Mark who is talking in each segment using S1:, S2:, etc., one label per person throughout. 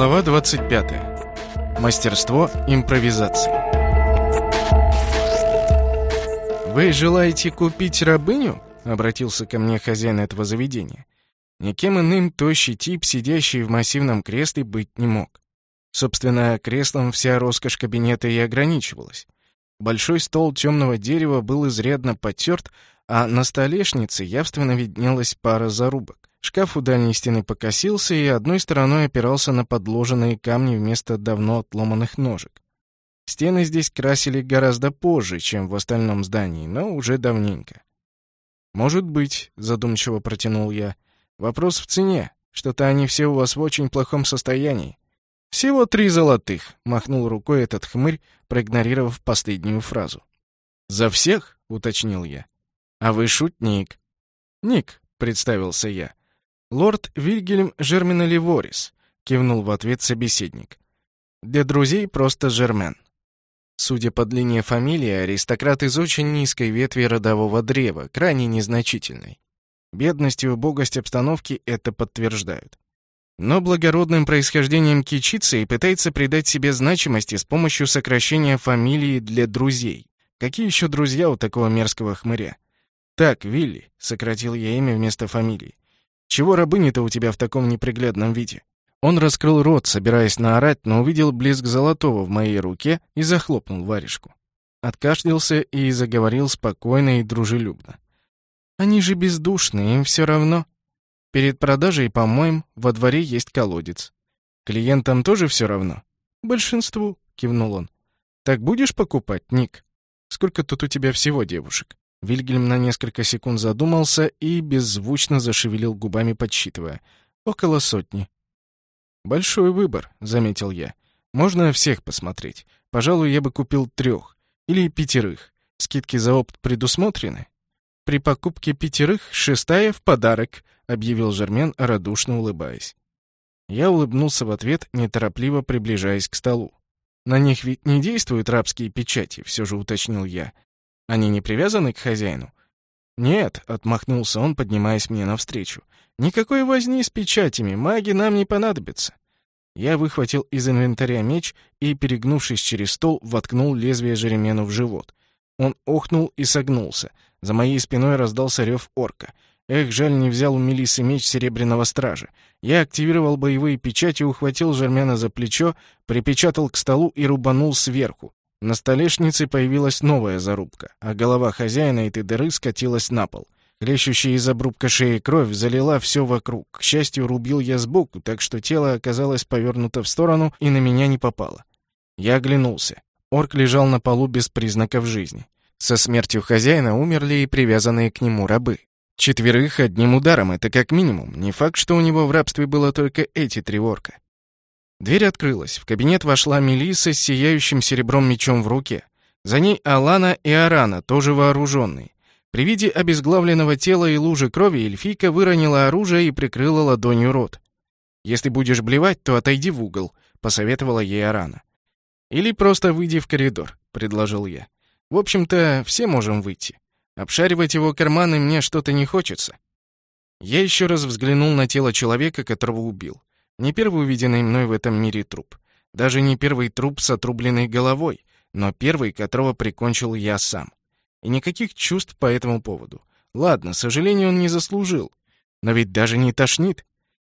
S1: Глава 25. Мастерство импровизации. «Вы желаете купить рабыню?» — обратился ко мне хозяин этого заведения. Никем иным тощий тип, сидящий в массивном кресле, быть не мог. Собственно, креслом вся роскошь кабинета и ограничивалась. Большой стол темного дерева был изрядно потерт, а на столешнице явственно виднелась пара зарубок. Шкаф у дальней стены покосился и одной стороной опирался на подложенные камни вместо давно отломанных ножек. Стены здесь красили гораздо позже, чем в остальном здании, но уже давненько. «Может быть», — задумчиво протянул я. «Вопрос в цене. Что-то они все у вас в очень плохом состоянии». «Всего три золотых», — махнул рукой этот хмырь, проигнорировав последнюю фразу. «За всех?» — уточнил я. «А вы шутник». «Ник», — представился я. «Лорд Вильгельм Жермина Ливорис», — кивнул в ответ собеседник. «Для друзей просто Жермен». Судя по длине фамилии, аристократ из очень низкой ветви родового древа, крайне незначительной. Бедность и убогость обстановки это подтверждают. Но благородным происхождением кичится и пытается придать себе значимости с помощью сокращения фамилии для друзей. Какие еще друзья у такого мерзкого хмыря? «Так, Вилли», — сократил я имя вместо фамилии. Чего рабыня-то у тебя в таком неприглядном виде?» Он раскрыл рот, собираясь наорать, но увидел блеск золотого в моей руке и захлопнул варежку. Откашлялся и заговорил спокойно и дружелюбно. «Они же бездушные, им все равно. Перед продажей, по-моему, во дворе есть колодец. Клиентам тоже все равно?» «Большинству», — кивнул он. «Так будешь покупать, Ник? Сколько тут у тебя всего девушек?» Вильгельм на несколько секунд задумался и беззвучно зашевелил губами, подсчитывая. «Около сотни». «Большой выбор», — заметил я. «Можно всех посмотреть. Пожалуй, я бы купил трех. Или пятерых. Скидки за опыт предусмотрены?» «При покупке пятерых шестая в подарок», — объявил Жермен, радушно улыбаясь. Я улыбнулся в ответ, неторопливо приближаясь к столу. «На них ведь не действуют рабские печати», — все же уточнил я. Они не привязаны к хозяину? Нет, отмахнулся он, поднимаясь мне навстречу. Никакой возни с печатями, маги нам не понадобятся. Я выхватил из инвентаря меч и, перегнувшись через стол, воткнул лезвие Жеремену в живот. Он охнул и согнулся. За моей спиной раздался рев орка. Эх, жаль, не взял у Мелисы меч Серебряного Стража. Я активировал боевые печати, ухватил Жермена за плечо, припечатал к столу и рубанул сверху. На столешнице появилась новая зарубка, а голова хозяина этой дыры скатилась на пол. Хлещущая из обрубка шеи кровь залила все вокруг. К счастью, рубил я сбоку, так что тело оказалось повернуто в сторону и на меня не попало. Я оглянулся. Орк лежал на полу без признаков жизни. Со смертью хозяина умерли и привязанные к нему рабы. Четверых одним ударом — это как минимум. Не факт, что у него в рабстве было только эти три орка. Дверь открылась. В кабинет вошла Мелисса с сияющим серебром мечом в руке. За ней Алана и Арана, тоже вооруженные. При виде обезглавленного тела и лужи крови эльфийка выронила оружие и прикрыла ладонью рот. «Если будешь блевать, то отойди в угол», — посоветовала ей Арана. «Или просто выйди в коридор», — предложил я. «В общем-то, все можем выйти. Обшаривать его карманы мне что-то не хочется». Я еще раз взглянул на тело человека, которого убил. Не первый увиденный мной в этом мире труп. Даже не первый труп с отрубленной головой, но первый, которого прикончил я сам. И никаких чувств по этому поводу. Ладно, сожалению, он не заслужил. Но ведь даже не тошнит.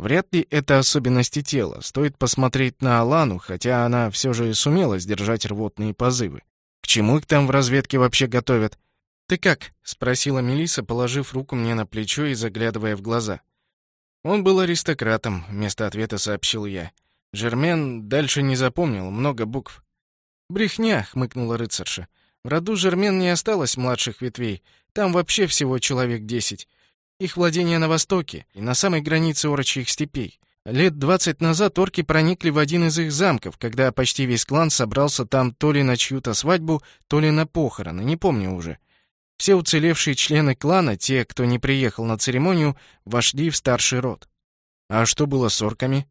S1: Вряд ли это особенности тела. Стоит посмотреть на Алану, хотя она все же сумела сдержать рвотные позывы. К чему их там в разведке вообще готовят? «Ты как?» — спросила Мелиса, положив руку мне на плечо и заглядывая в глаза. Он был аристократом, вместо ответа сообщил я. Жермен дальше не запомнил, много букв. «Брехня», — хмыкнула рыцарша. «В роду Жермен не осталось младших ветвей. Там вообще всего человек десять. Их владение на востоке и на самой границе орочьих степей. Лет двадцать назад орки проникли в один из их замков, когда почти весь клан собрался там то ли на чью-то свадьбу, то ли на похороны, не помню уже. Все уцелевшие члены клана, те, кто не приехал на церемонию, вошли в старший род. А что было с орками?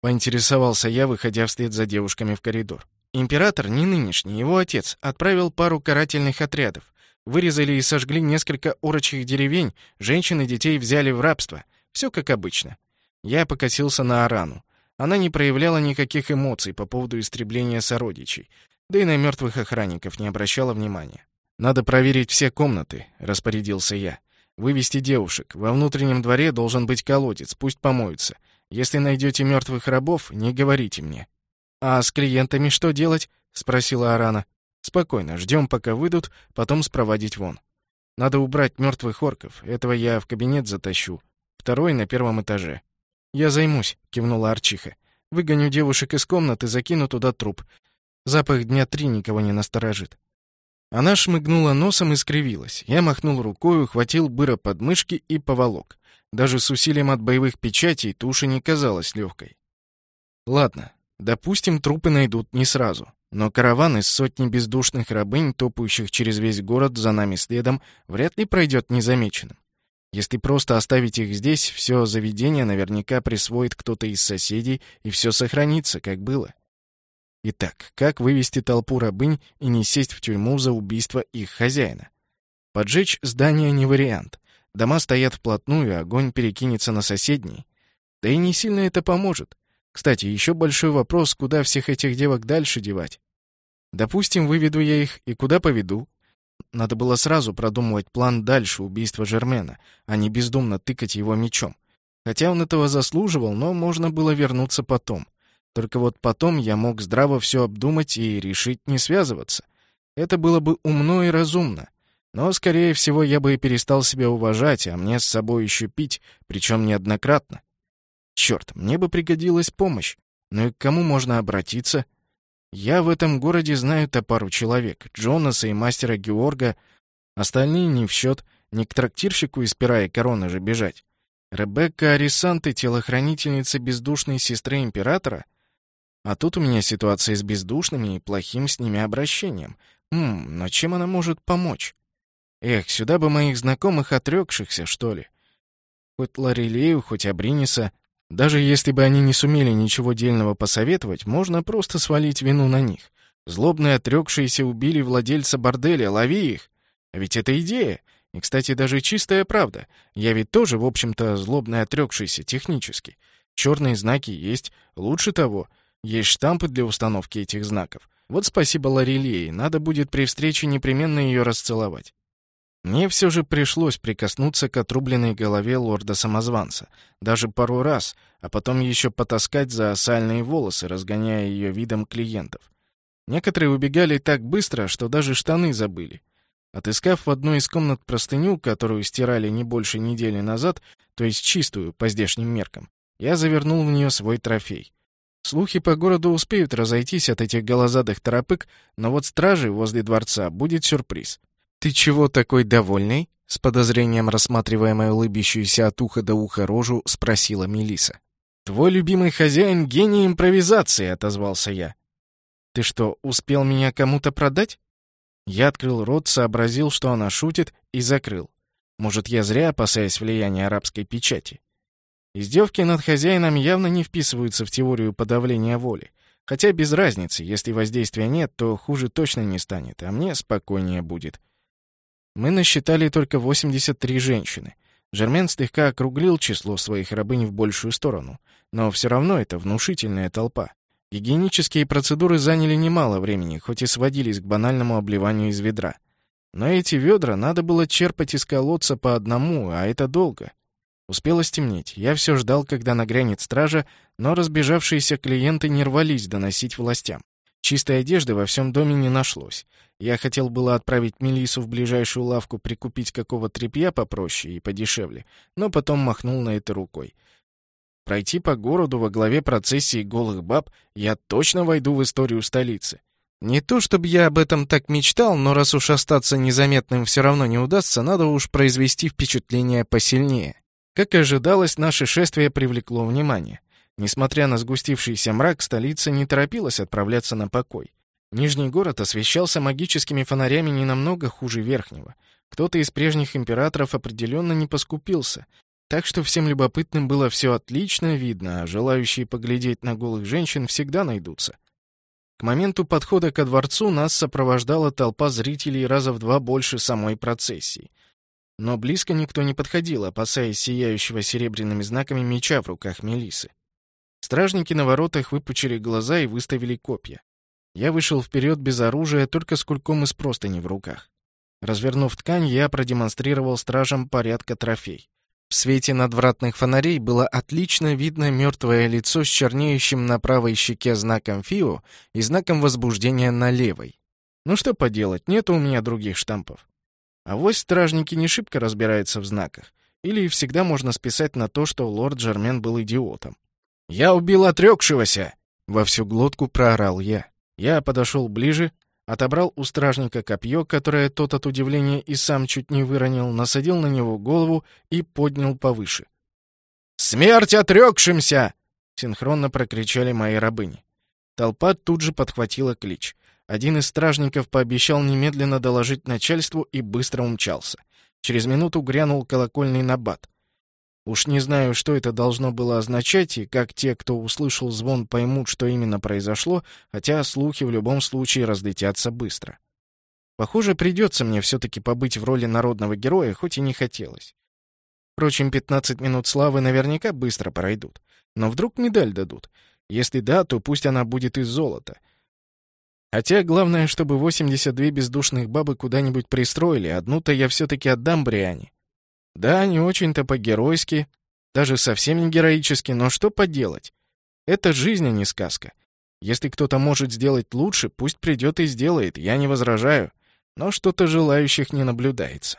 S1: Поинтересовался я, выходя вслед за девушками в коридор. Император, не нынешний, его отец, отправил пару карательных отрядов. Вырезали и сожгли несколько орочих деревень, женщин и детей взяли в рабство. Все как обычно. Я покосился на Арану. Она не проявляла никаких эмоций по поводу истребления сородичей, да и на мертвых охранников не обращала внимания. «Надо проверить все комнаты», — распорядился я. «Вывести девушек. Во внутреннем дворе должен быть колодец, пусть помоются. Если найдете мертвых рабов, не говорите мне». «А с клиентами что делать?» — спросила Арана. «Спокойно, ждем, пока выйдут, потом спроводить вон. Надо убрать мертвых орков, этого я в кабинет затащу. Второй на первом этаже». «Я займусь», — кивнула Арчиха. «Выгоню девушек из комнаты, закину туда труп. Запах дня три никого не насторожит». Она шмыгнула носом и скривилась. Я махнул рукой, ухватил быра под мышки и поволок. Даже с усилием от боевых печатей туша не казалась легкой. Ладно, допустим, трупы найдут не сразу. Но караван из сотни бездушных рабынь, топающих через весь город за нами следом, вряд ли пройдет незамеченным. Если просто оставить их здесь, все заведение наверняка присвоит кто-то из соседей, и все сохранится, как было. Итак, как вывести толпу рабынь и не сесть в тюрьму за убийство их хозяина? Поджечь здание не вариант. Дома стоят вплотную, огонь перекинется на соседние. Да и не сильно это поможет. Кстати, еще большой вопрос, куда всех этих девок дальше девать. Допустим, выведу я их, и куда поведу? Надо было сразу продумывать план дальше убийства Жермена, а не бездумно тыкать его мечом. Хотя он этого заслуживал, но можно было вернуться потом. Только вот потом я мог здраво все обдумать и решить не связываться. Это было бы умно и разумно. Но, скорее всего, я бы и перестал себя уважать, а мне с собой еще пить, причем неоднократно. Черт, мне бы пригодилась помощь. Но и к кому можно обратиться? Я в этом городе знаю-то пару человек. Джонаса и мастера Георга. Остальные не в счет. Не к трактирщику из пера и короны же бежать. Ребекка Арисанты, телохранительница бездушной сестры императора? А тут у меня ситуация с бездушными и плохим с ними обращением. Хм, но чем она может помочь? Эх, сюда бы моих знакомых отрекшихся, что ли. Хоть Лорелею, хоть Абриниса. Даже если бы они не сумели ничего дельного посоветовать, можно просто свалить вину на них. Злобные отрекшиеся убили владельца борделя, лови их. Ведь это идея. И, кстати, даже чистая правда. Я ведь тоже, в общем-то, злобный отрекшийся технически. Черные знаки есть. Лучше того, есть штампы для установки этих знаков. Вот спасибо Лорелии, надо будет при встрече непременно ее расцеловать. Мне все же пришлось прикоснуться к отрубленной голове лорда-самозванца, даже пару раз, а потом еще потаскать за сальные волосы, разгоняя ее видом клиентов. Некоторые убегали так быстро, что даже штаны забыли. Отыскав в одной из комнат простыню, которую стирали не больше недели назад, то есть чистую, по здешним меркам, я завернул в нее свой трофей. Слухи по городу успеют разойтись от этих голозадых торопык, но вот стражи возле дворца будет сюрприз. «Ты чего такой довольный?» — с подозрением рассматривая мою улыбящуюся от уха до уха рожу, спросила Мелиса. «Твой любимый хозяин — гений импровизации», — отозвался я. «Ты что, успел меня кому-то продать?» Я открыл рот, сообразил, что она шутит, и закрыл. Может, я зря опасаясь влияния арабской печати. Издевки над хозяином явно не вписываются в теорию подавления воли. Хотя без разницы, если воздействия нет, то хуже точно не станет, а мне спокойнее будет. Мы насчитали только 83 женщины. Жермен слегка округлил число своих рабынь в большую сторону, но все равно это внушительная толпа. Гигиенические процедуры заняли немало времени, хоть и сводились к банальному обливанию из ведра. Но эти ведра надо было черпать из колодца по одному, а это долго. Успело стемнеть. Я все ждал, когда нагрянет стража, но разбежавшиеся клиенты не рвались доносить властям. Чистой одежды во всем доме не нашлось. Я хотел было отправить Мелису в ближайшую лавку прикупить какого тряпья попроще и подешевле, но потом махнул на это рукой. Пройти по городу во главе процессии голых баб я точно войду в историю столицы. Не то чтобы я об этом так мечтал, но раз уж остаться незаметным все равно не удастся, надо уж произвести впечатление посильнее. Как и ожидалось, наше шествие привлекло внимание. Несмотря на сгустившийся мрак, столица не торопилась отправляться на покой. Нижний город освещался магическими фонарями не намного хуже верхнего. Кто-то из прежних императоров определенно не поскупился, так что всем любопытным было все отлично видно, а желающие поглядеть на голых женщин всегда найдутся. К моменту подхода ко дворцу нас сопровождала толпа зрителей раза в два больше самой процессии. Но близко никто не подходил, опасаясь сияющего серебряными знаками меча в руках Мелисы. Стражники на воротах выпучили глаза и выставили копья. Я вышел вперед без оружия, только с кульком из простыни в руках. Развернув ткань, я продемонстрировал стражам порядка трофей. В свете надвратных фонарей было отлично видно мертвое лицо с чернеющим на правой щеке знаком ФИО и знаком возбуждения на левой. Ну что поделать, нет у меня других штампов. А вось стражники не шибко разбираются в знаках. Или всегда можно списать на то, что лорд Жермен был идиотом. «Я убил отрекшегося!» — во всю глотку проорал я. Я подошел ближе, отобрал у стражника копье, которое тот от удивления и сам чуть не выронил, насадил на него голову и поднял повыше. «Смерть отрекшимся!» — синхронно прокричали мои рабыни. Толпа тут же подхватила клич. Один из стражников пообещал немедленно доложить начальству и быстро умчался. Через минуту грянул колокольный набат. Уж не знаю, что это должно было означать, и как те, кто услышал звон, поймут, что именно произошло, хотя слухи в любом случае разлетятся быстро. Похоже, придется мне все-таки побыть в роли народного героя, хоть и не хотелось. Впрочем, 15 минут славы наверняка быстро пройдут. Но вдруг медаль дадут. Если да, то пусть она будет из золота. Хотя главное, чтобы 82 бездушных бабы куда-нибудь пристроили, одну-то я все-таки отдам Бриане. Да, не очень-то по-геройски, даже совсем не героически, но что поделать? Это жизнь, а не сказка. Если кто-то может сделать лучше, пусть придет и сделает, я не возражаю. Но что-то желающих не наблюдается.